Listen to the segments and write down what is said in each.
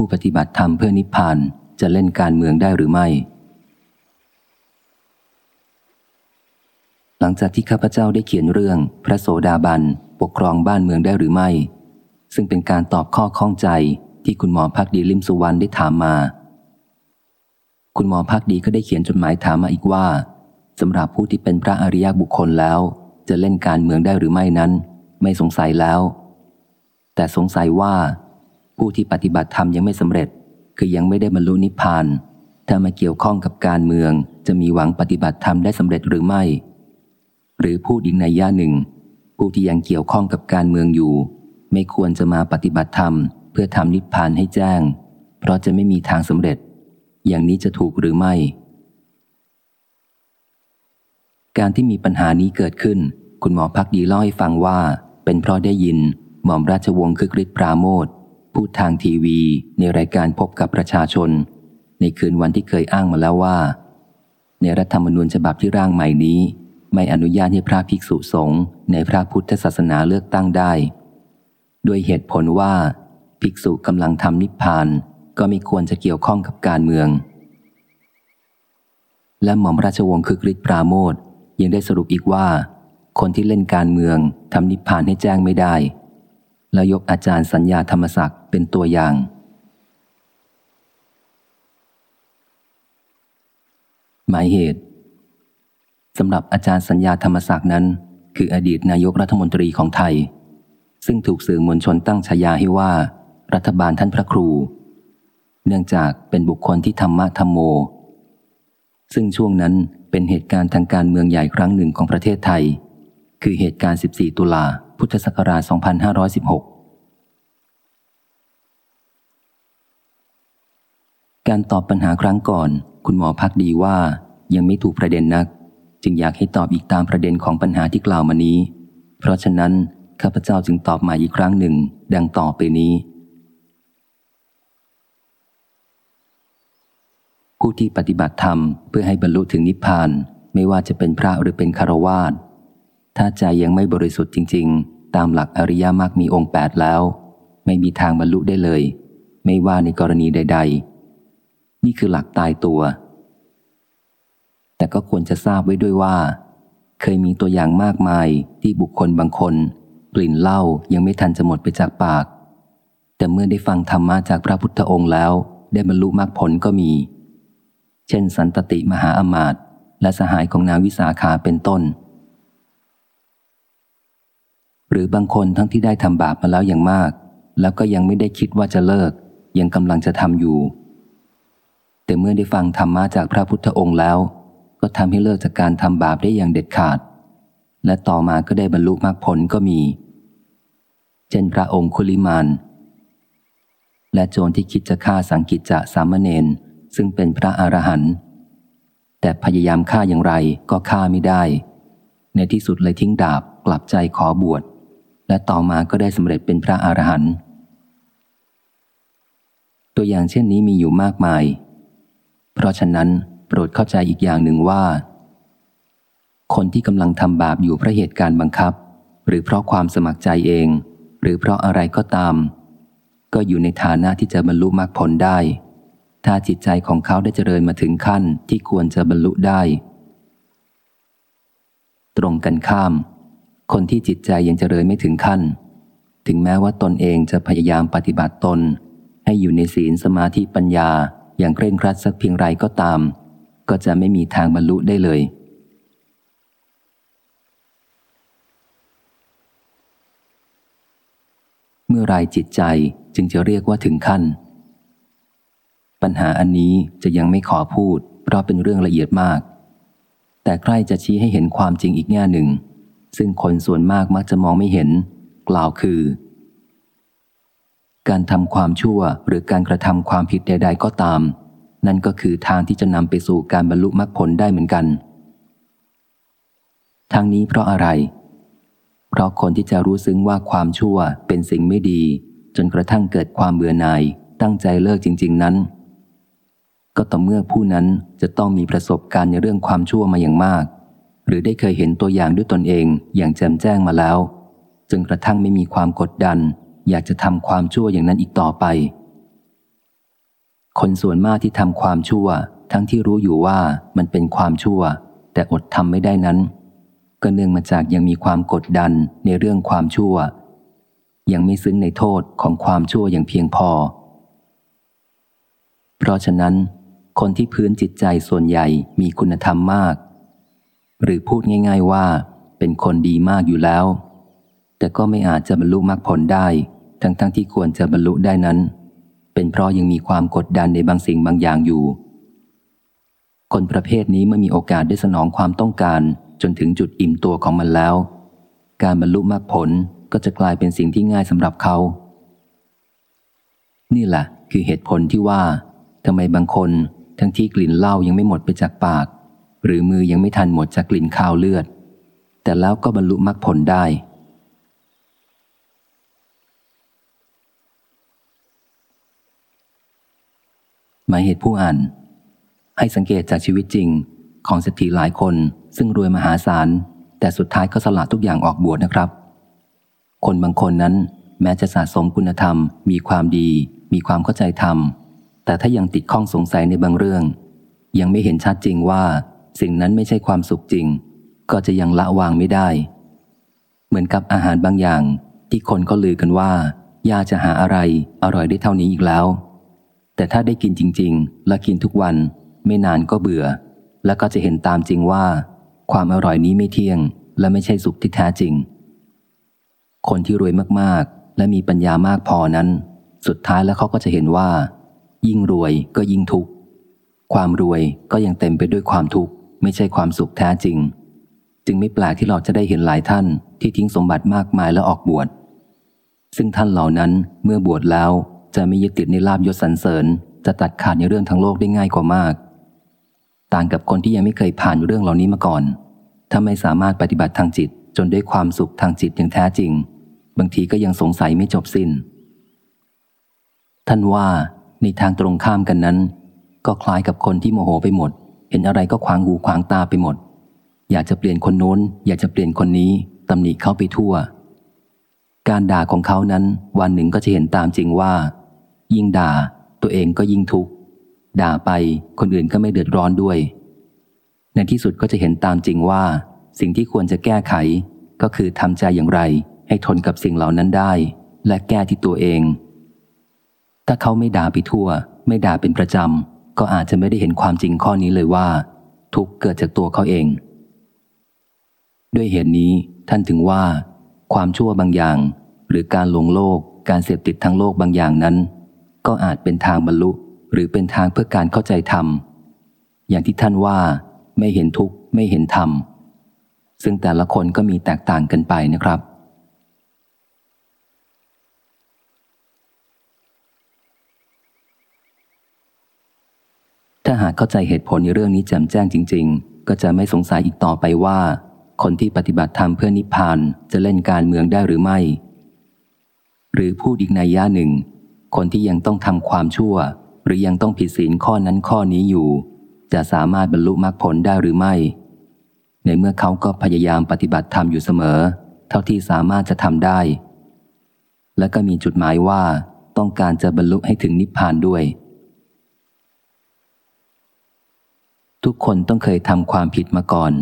ผู้ปฏิบัติธรรมเพื่อนิพพานจะเล่นการเมืองได้หรือไม่ หลังจากที่ข้าพเจ้าได้เขียนเรื่อง พระโสดาบันปกครองบ้านเมืองได้หรือไม่ ซึ่งเป็นการตอบข้อข้องใจที่คุณหมอพักดีลิมสุวรรณได้ถามมา คุณหมอพักดีก็ได้เขียนจดหมายถามมาอีกว่าสำหรับผู้ที่เป็นพระอริยบุคคลแล้ว จะเล่นการเมืองได้หรือไม่นั้น ไม่สงสัยแล้ว แต่สงสัยว่า ผู้ที่ปฏิบัติธรรมยังไม่สำเร็จ คือยังไม่ได้บรรลุนิพพาน ถ้ามาเกี่ยวข้องกับการเมือง จะมีหวังปฏิบัติธรรมได้สำเร็จหรือไม่ หรือผู้ดิงในย่าหนึ่ง ผู้ที่ยังเกี่ยวข้องกับการเมืองอยู่ ไม่ควรจะมาปฏิบัติธรรม เพื่อทำนิพพานให้แจ้ง เพราะจะไม่มีทางสำเร็จ อย่างนี้จะถูกหรือไม่ การที่มีปัญหานี้เกิดขึ้น คุณหมอพักดีเล่าให้ฟังว่า เป็นเพราะได้ยินหม่อมราชวงศ์คึกฤทธิ์ปราโมท พูดทางทีวีในรายการพบกับประชาชน ในคืนวันที่เคยอ้างมาแล้วว่า ในรัฐธรรมนูญฉบับที่ร่างใหม่นี้ ไม่อนุญาตให้พระภิกษุสงฆ์ในพระพุทธศาสนาเลือกตั้งได้ ด้วยเหตุผลว่า ภิกษุกำลังทำนิพพานก็ไม่ควรจะเกี่ยวข้องกับการเมือง และหม่อมราชวงศ์คึกฤทธิ์ปราโมทยังได้สรุปอีกว่า คนที่เล่นการเมืองทำนิพพานให้แจ้งไม่ได้ แล้วยกอาจารย์สัญญาธรรมศักดิ์เป็นตัวอย่าง หมายเหตุสำหรับอาจารย์สัญญาธรรมศักดิ์นั้น คืออดีตนายกรัฐมนตรีของไทย ซึ่งถูกสื่อมวลชนตั้งฉายาให้ว่า รัฐบาลท่านพระครู เนื่องจากเป็นบุคคลที่ธรรมะธรรมโม ซึ่งช่วงนั้นเป็นเหตุการณ์ทางการเมืองใหญ่ครั้งหนึ่งของประเทศไทย คือเหตุการณ์ 14 ตุลา พุทธศักราช 2516 การตอบปัญหาครั้งก่อน คุณหมอพักดีว่ายังไม่ถูกประเด็นนัก จึงอยากให้ตอบอีกตามประเด็นของปัญหาที่กล่าวมานี้ เพราะฉะนั้นข้าพเจ้าจึงตอบมาอีกครั้งหนึ่ง ดังต่อไปนี้ ผู้ที่ปฏิบัติธรรมเพื่อให้บรรลุถึงนิพพาน ไม่ว่าจะเป็นพระหรือเป็นคารวาส ถ้าใจยังไม่บริสุทธิ์จริง ๆ ตามหลักอริยมรรคมีองค์แปดแล้ว ไม่มีทางบรรลุได้เลย ไม่ว่าในกรณีใด ๆ นี่คือหลักตายตัว แต่ก็ควรจะทราบไว้ด้วยว่า เคยมีตัวอย่างมากมายที่บุคคลบางคน กลิ่นเหล้ายังไม่ทันจะหมดไปจากปาก แต่เมื่อได้ฟังธรรมะจากพระพุทธองค์แล้ว ได้บรรลุมรรคผลก็มี เช่น สันตติมหาอมาตย์และสหายของนางวิสาขาเป็นต้น หรือบางคนทั้งที่ได้ทำบาปมาแล้วอย่างมาก แล้วก็ยังไม่ได้คิดว่าจะเลิก ยังกำลังจะทำอยู่ แต่เมื่อได้ฟังธรรมะจากพระพุทธองค์แล้ว ก็ทำให้เลิกจากการทำบาปได้อย่างเด็ดขาด และต่อมาก็ได้บรรลุมรรคผลก็มี เช่นพระองค์คุลิมานและโจรที่คิดจะฆ่าสังกิจจะสามเณรซึ่งเป็นพระอรหันต์แต่พยายามฆ่าอย่างไรก็ฆ่าไม่ได้ ในที่สุดเลยทิ้งดาบกลับใจขอบวช และต่อมาก็ได้สำเร็จเป็นพระอรหันต์ตัวอย่างเช่นนี้มีอยู่มากมาย เพราะฉะนั้นโปรดเข้าใจอีกอย่างหนึ่งว่า คนที่กำลังทำบาปอยู่เพราะเหตุการณ์บังคับ หรือเพราะความสมัครใจเอง หรือเพราะอะไรก็ตาม ก็อยู่ในฐานะที่จะบรรลุมรรคผลได้ ถ้าจิตใจของเขาได้เจริญมาถึงขั้นที่ควรจะบรรลุได้ ตรงกันข้าม คนที่จิตใจยังเจริญไม่ถึงขั้น ถึงแม้ว่าตนเองจะพยายามปฏิบัติตน ให้อยู่ในศีลสมาธิปัญญาอย่างเคร่งครัดสักเพียงไรก็ตาม ก็จะไม่มีทางบรรลุได้เลย เมื่อไรจิตใจจึงจะเรียกว่าถึงขั้น ปัญหาอันนี้จะยังไม่ขอพูด เพราะเป็นเรื่องละเอียดมาก แต่ใกล้จะชี้ให้เห็นความจริงอีกแง่หนึ่ง ซึ่งคนส่วนมากมักจะมองไม่เห็น กล่าวคือ การทำความชั่วหรือการกระทำความผิดใด ๆ ก็ตาม นั่นก็คือทางที่จะนำไปสู่การบรรลุมรรคผลได้เหมือนกัน ทางนี้เพราะอะไร เพราะคนที่จะรู้ซึ้งว่าความชั่วเป็นสิ่งไม่ดี จนกระทั่งเกิดความเบื่อหน่ายตั้งใจเลิกจริง ๆ นั้น ก็ต่อเมื่อผู้นั้นจะต้องมีประสบการณ์ในเรื่องความชั่วมาอย่างมาก หรือได้เคยเห็นตัวอย่างด้วยตนเองอย่างแจ่มแจ้งมาแล้วจนกระทั่งไม่มีความกดดัน อยากจะทำความชั่วอย่างนั้นอีกต่อไป คนส่วนมากที่ทำความชั่ว ทั้งที่รู้อยู่ว่ามันเป็นความชั่ว แต่อดทำไม่ได้นั้น ก็เนื่องมาจากยังมีความกดดันในเรื่องความชั่ว ยังไม่ซึ้งในโทษของความชั่วอย่างเพียงพอ เพราะฉะนั้น คนที่พื้นจิตใจส่วนใหญ่มีคุณธรรมมาก หรือพูดง่าย ๆว่า เป็นคนดีมากอยู่แล้ว แต่ก็ไม่อาจจะบรรลุมรรคผลได้ ทั้งๆทที่ควรจะบรรลุได้นั้น เป็นเพราะยังมีความกดดันในบางสิ่งบางอย่างอยู่ คนประเภทนี้เมื่อมีโอกาสได้สนองความต้องการจนถึงจุดอิ่มตัวของมันแล้ว การบรรลุมรรคผลก็จะกลายเป็นสิ่งที่ง่ายสำหรับเขา นี่แหละคือเหตุผลที่ว่าทำไมบางคนทั้งที่กลิ่นเหล้ายังไม่หมดไปจากปาก หรือมือยังไม่ทันหมดจากกลิ่นข้าวเลือด แต่แล้วก็บรรลุมรรคผลได้ หมายเหตุผู้อ่าน ให้สังเกตจากชีวิตจริงของเศรษฐีหลายคน ซึ่งรวยมหาศาล แต่สุดท้ายก็สละทุกอย่างออกบวชนะครับ คนบางคนนั้นแม้จะสะสมคุณธรรม มีความดี มีความเข้าใจธรรม แต่ถ้ายังติดข้องสงสัยในบางเรื่อง ยังไม่เห็นชัดจริงว่า สิ่งนั้นไม่ใช่ความสุขจริง ก็จะยังละวางไม่ได้ เหมือนกับอาหารบางอย่างที่คนก็ลือกันว่ายาจะหาอะไรอร่อยได้เท่านี้อีกแล้ว แต่ถ้าได้กินจริง ๆ และกินทุกวัน ไม่นานก็เบื่อ แล้วก็จะเห็นตามจริงว่า ความอร่อยนี้ไม่เที่ยง และไม่ใช่สุขที่แท้จริง คนที่รวยมากๆ และมีปัญญามากพอนั้น สุดท้ายแล้วเขาก็จะเห็นว่า ยิ่งรวยก็ยิ่งทุกข์ความรวยก็ยังเต็มไปด้วยความทุกข์ ไม่ใช่ความสุขแท้จริง จึงไม่แปลกที่เราจะได้เห็นหลายท่านที่ทิ้งสมบัติมากมายแล้วออกบวช ซึ่งท่านเหล่านั้นเมื่อบวชแล้วจะไม่ยึดติดในลาบยศสรรเสริญ จะตัดขาดในเรื่องทางโลกได้ง่ายกว่ามาก ต่างกับคนที่ยังไม่เคยผ่านเรื่องเหล่านี้มาก่อน ถ้าไม่สามารถปฏิบัติทางจิตจนได้ความสุขทางจิตอย่างแท้จริง บางทีก็ยังสงสัยไม่จบสิน้น ท่านว่าในทางตรงข้ามกันนั้น ก็คล้ายกับคนที่โมโหไปหมด เห็นอะไรก็ขวางหูขวางตาไปหมด อยากจะเปลี่ยนคนโน้น อยากจะเปลี่ยนคนนี้ตำหนิเขาไปทั่ว การด่าของเขานั้น วันหนึ่งก็จะเห็นตามจริงว่า ยิ่งด่า ตัวเองก็ยิ่งทุกข์ด่าไปคนอื่นก็ไม่เดือดร้อนด้วย ในที่สุดก็จะเห็นตามจริงว่า สิ่งที่ควรจะแก้ไข ก็คือทำใจอย่างไร ให้ทนกับสิ่งเหล่านั้นได้ และแก้ที่ตัวเอง ถ้าเขาไม่ด่าไปทั่ว ไม่ด่าเป็นประจำ ก็อาจจะไม่ได้เห็นความจริงข้อนี้เลยว่า ทุกเกิดจากตัวเขาเอง ด้วยเหตุนี้ท่านถึงว่า ความชั่วบางอย่าง หรือการหลงโลก การเสพติดทั้งโลกบางอย่างนั้น ก็อาจเป็นทางบรรลุ หรือเป็นทางเพื่อการเข้าใจธรรม อย่างที่ท่านว่า ไม่เห็นทุกข์ไม่เห็นธรรมซึ่งแต่ละคนก็มีแตกต่างกันไปนะครับ ถ้าหากเข้าใจเหตุผลในเรื่องนี้แจ่มแจ้งจริง ๆ ก็จะไม่สงสัยอีกต่อไปว่า คนที่ปฏิบัติธรรมเพื่อนิพพานจะเล่นการเมืองได้หรือไม่ หรือพูดอีกในย่าหนึ่ง คนที่ยังต้องทำความชั่ว หรือยังต้องผิดศีลข้อนั้นข้อนี้อยู่ จะสามารถบรรลุมรรคผลได้หรือไม่ ในเมื่อเขาก็พยายามปฏิบัติธรรมอยู่เสมอ เท่าที่สามารถจะทำได้ และก็มีจุดหมายว่า ต้องการจะบรรลุให้ถึงนิพพานด้วย ทุกคนต้องเคยทำความผิดมาก่อน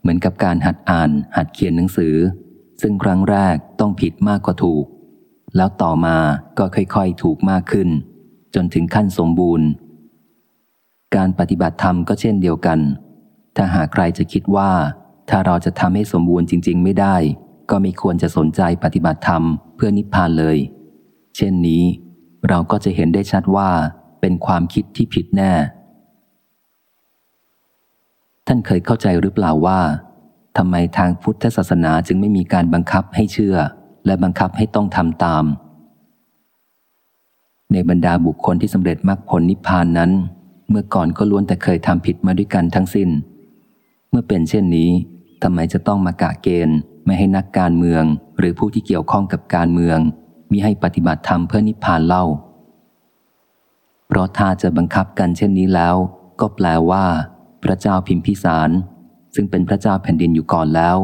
เหมือนกับการหัดอ่าน หัดเขียนหนังสือ ซึ่งครั้งแรกต้องผิดมากกว่าถูก แล้วต่อมาก็ค่อยๆถูกมากขึ้น จนถึงขั้นสมบูรณ์ การปฏิบัติธรรมก็เช่นเดียวกัน ถ้าหากใครจะคิดว่า ถ้าเราจะทำให้สมบูรณ์จริง ๆ ไม่ได้ ก็ไม่ควรจะสนใจปฏิบัติธรรมเพื่อนิพพานเลย เช่นนี้ เราก็จะเห็นได้ชัดว่าเป็นความคิดที่ผิดแน่ ท่านเคยเข้าใจหรือเปล่าว่าทำไมทางพุทธศาสนาจึงไม่มีการบังคับให้เชื่อ และบังคับให้ต้องทำตาม ในบรรดาบุคคลที่สำเร็จมรรคผลนิพพานนั้น เมื่อก่อนก็ล้วนแต่เคยทำผิดมาด้วยกันทั้งสิน้น เมื่อเป็นเช่นนี้ทำไมจะต้องมากะเกณฑ์ ไม่ให้นักการเมือง หรือผู้ที่เกี่ยวข้องกับการเมืองมีให้ปฏิบัติธรรมเพื่อนิพพานเล่า เพราะถ้าจะบังคับกันเช่นนี้แล้ว ก็แปลว่า พระเจ้าพิมพิสาร ซึ่งเป็นพระเจ้าแผ่นดินอยู่ก่อนแล้ว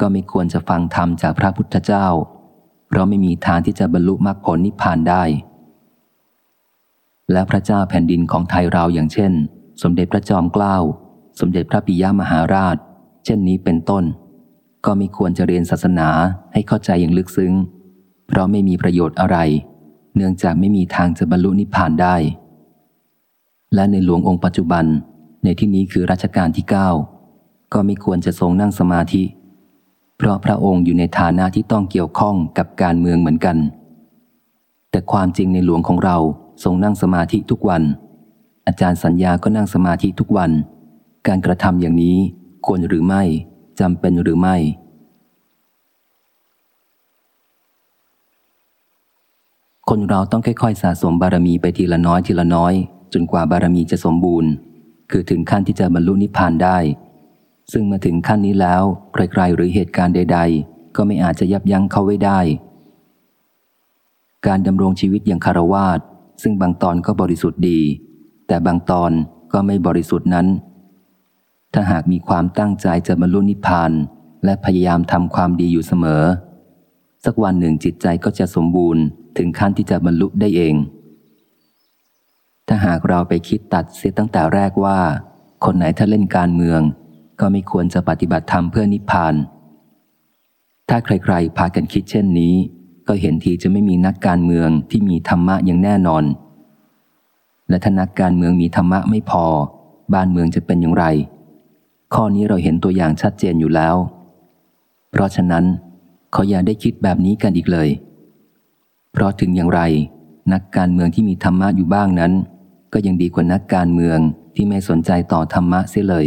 ก็ไม่ควรจะฟังธรรมจากพระพุทธเจ้า เพราะไม่มีทางที่จะบรรลุมรรคผลนิพพานได้ และพระเจ้าแผ่นดินของไทยเราอย่างเช่น สมเด็จพระจอมเกล้า สมเด็จพระปิยมหาราช เช่นนี้เป็นต้น ก็ไม่ควรจะเรียนศาสนาให้เข้าใจอย่างลึกซึ้ง เพราะไม่มีประโยชน์อะไร เนื่องจากไม่มีทางจะบรรลุนิพพานได้และในหลวงองค์ปัจจุบัน ในที่นี้คือรัชกาลที่เก้าก็ไม่ควรจะทรงนั่งสมาธิ เพราะพระองค์อยู่ในฐานะที่ต้องเกี่ยวข้องกับการเมืองเหมือนกัน แต่ความจริงในหลวงของเราทรงนั่งสมาธิทุกวัน อาจารย์สัญญาก็นั่งสมาธิทุกวัน การกระทำอย่างนี้ควรหรือไม่จำเป็นหรือไม่คนเราต้องค่อยๆ สะสมบารมีไปทีละน้อยทีละน้อย จนกว่าบารมีจะสมบูรณ์ คือถึงขั้นที่จะบรรลุนิพพานได้ ซึ่งมาถึงขั้นนี้แล้วใครๆหรือเหตุการณ์ใด ๆ ก็ไม่อาจจะยับยั้งเขาไว้ได้ การดำรงชีวิตอย่างคารวาสซึ่งบางตอนก็บริสุทธิ์ดี แต่บางตอนก็ไม่บริสุทธิ์นั้น ถ้าหากมีความตั้งใจจะบรรลุนิพพาน และพยายามทำความดีอยู่เสมอ สักวันหนึ่งจิตใจก็จะสมบูรณ์ ถึงขั้นที่จะบรรลุได้เอง หากเราไปคิดตัดเสียตั้งแต่แรกว่า คนไหนถ้าเล่นการเมือง ก็ไม่ควรจะปฏิบัติธรรมเพื่อนิพพาน ถ้าใครๆ พากันคิดเช่นนี้ ก็เห็นทีจะไม่มีนักการเมืองที่มีธรรมะอย่างแน่นอน และถ้านักการเมืองมีธรรมะไม่พอ บ้านเมืองจะเป็นอย่างไร ข้อนี้เราเห็นตัวอย่างชัดเจนอยู่แล้ว เพราะฉะนั้นเขออย่าได้คิดแบบนี้กันอีกเลย เพราะถึงอย่างไรนักการเมืองที่มีธรรมะอยู่บ้างนั้น ก็ยังดีกว่านักการเมืองที่ไม่สนใจต่อธรรมะเสียเลย